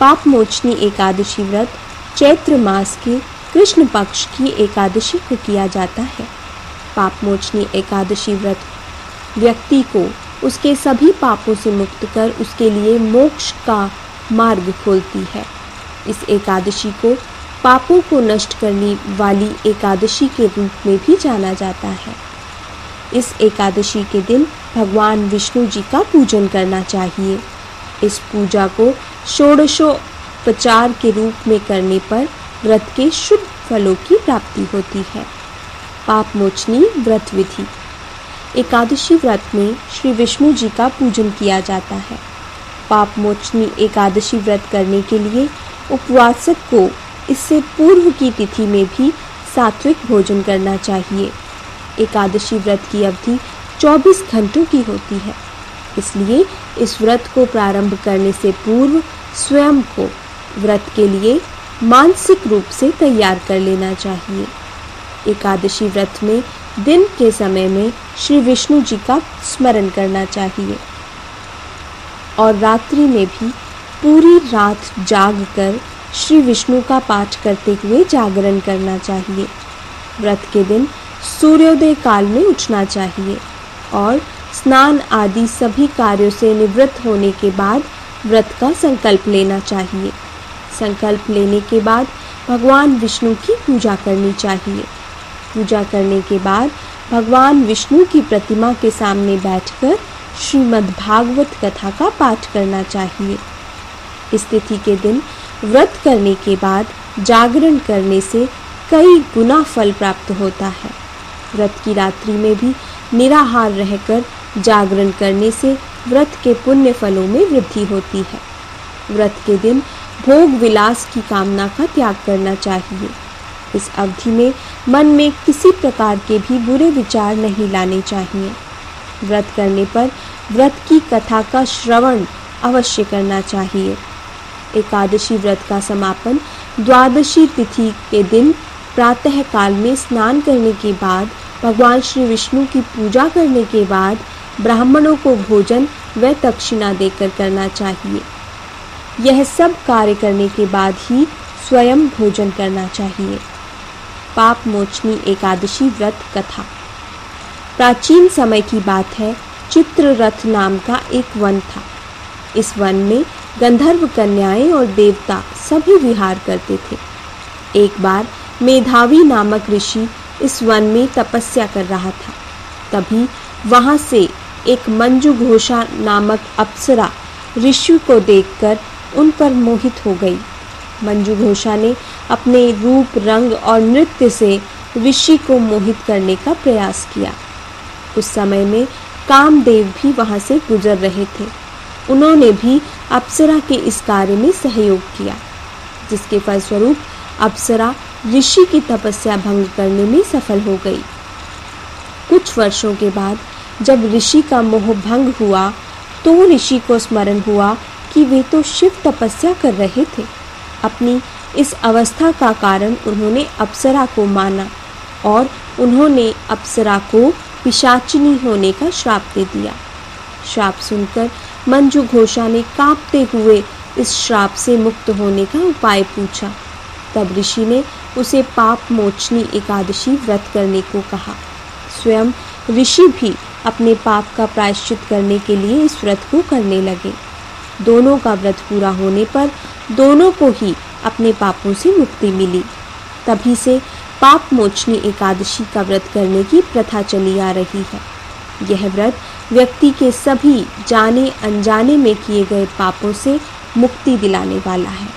पाप मोचनी एकादशी व्रत, चैत्र मास के कृष्ण पक्ष की एकादशी को किया जाता है। पाप मोचनी एकादशी व्रत, व्यक्ति को उसके सभी पापों से मुक्त कर उसके लिए मोक्ष का मार्ग खोलती है। इस एकादशी को पापों को नष्ट करने वाली एकादशी के रूप में भी जाना जाता है। इस एकादशी के दिन भगवान विष्णु जी का पूजन करना चाहिए। इस पूजा को षोडशोपचार के रूप में करने पर व्रत के शुभ फलों की प्राप्ति होती है। पाप मोचनी व्रत विधि। एकादशी व्रत में श्री विष्णु जी का पूजन किया जाता है। पाप मोचनी एकादशी व्रत करने के लिए उपवासक को इससे पूर्व की तिथि में भी सात्विक भोजन करना चाहिए। एकादशी व्रत की अवधि 24 घंटों की होती है। इसलिए इस व्रत को प्रारंभ करने से पूर्व स्वयं को व्रत के लिए मानसिक रूप से तैयार कर लेना चाहिए। एकादशी व्रत में दिन के समय में श्री विष्णु जी का स्मरण करना चाहिए। और रात्रि में भी पूरी रात जाग कर श्री विष्णु का पाठ करते हुए जागरण करना चाहिए। व्रत के दिन सूर्योदय काल में उठना चाहिए और स्नान आदि सभी कार्यों से निवृत्त होने के बाद व्रत का संकल्प लेना चाहिए। संकल्प लेने के बाद भगवान विष्णु की पूजा करनी चाहिए। पूजा करने के बाद भगवान विष्णु की प्रतिमा के सामने बैठकर श्रीमद् भागवत कथा का पाठ करना चाहिए। इस तिथि के दिन व्रत करने के बाद जागरण करने से कई गुना फल प्राप्त होता है। व्रत की रात्रि में भी निराहार रहकर जागरण करने से व्रत के पुण्य फलों में वृद्धि होती है। व्रत के दिन भोग विलास की कामना का त्याग करना चाहिए। इस अवधि में मन में किसी प्रकार के भी बुरे विचार नहीं लाने चाहिए। व्रत करने पर व्रत की कथा का श्रवण अवश्य करना चाहिए। एकादशी व्रत का समापन द्वादशी तिथि के दिन प्रातः काल में स्नान करने के बाद, भगवान श्री विष्णु की पूजा करने के बाद ब्राह्मणों को भोजन व दक्षिणा देकर करना चाहिए। यह सब कार्य करने के बाद ही स्वयं भोजन करना चाहिए। पाप मोचनी एकादशी व्रत कथा। प्राचीन समय की बात है, चित्ररथ नाम का एक वन था। इस वन में गंधर्व कन्याएँ और देवता सभी विहार करते थे। एक बार मेधावी नामक ऋषि इस वन में तपस्या कर रहा था। तभी वहाँ से एक मंजू घोषा नामक अप्सरा ऋषि को देखकर उन पर मोहित हो गई। मंजू घोषा ने अपने रूप, रंग और नृत्य से ऋषि को मोहित करने का प्रयास किया। उस समय में कामदेव भी वहाँ से गुजर रहे थे। उन्होंने भी अप्सरा के इस कार्य में सहयोग किया, जिसके फलस्वरूप अप्सरा ऋषि की तपस्या भंग करने में सफल हो गई। कुछ वर्षों के बाद जब ऋषि का मोह भंग हुआ तो ऋषि को स्मरण हुआ कि वे तो शिव तपस्या कर रहे थे। अपनी इस अवस्था का कारण उन्होंने अप्सरा को माना और उन्होंने अप्सरा को पिशाचिनी होने का श्राप दे दिया। श्राप सुनकर मंजू घोषा ने कांपते हुए इस श्राप से मुक्त होने का उपाय पूछा। तब ऋषि ने उसे पाप मोचनी एकादशी व्रत करने को कहा। स्वयं ऋषि भी अपने पाप का प्रायश्चित करने के लिए इस व्रत को करने लगे। दोनों का व्रत पूरा होने पर दोनों को ही अपने पापों से मुक्ति मिली। तभी से पाप मोचनी एकादशी का व्रत करने की प्रथा चली आ रही है। यह व्रत व्यक्ति के सभी जाने अनजाने में किए गए पापों से मुक्ति दिलाने वाला है।